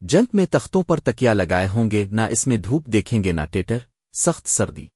Junk میں تختوں پر تکیا لگائے ہوں گے، نہ اس میں دھوپ دیکھیں گے، نہ ٹیٹر، سخت سردی۔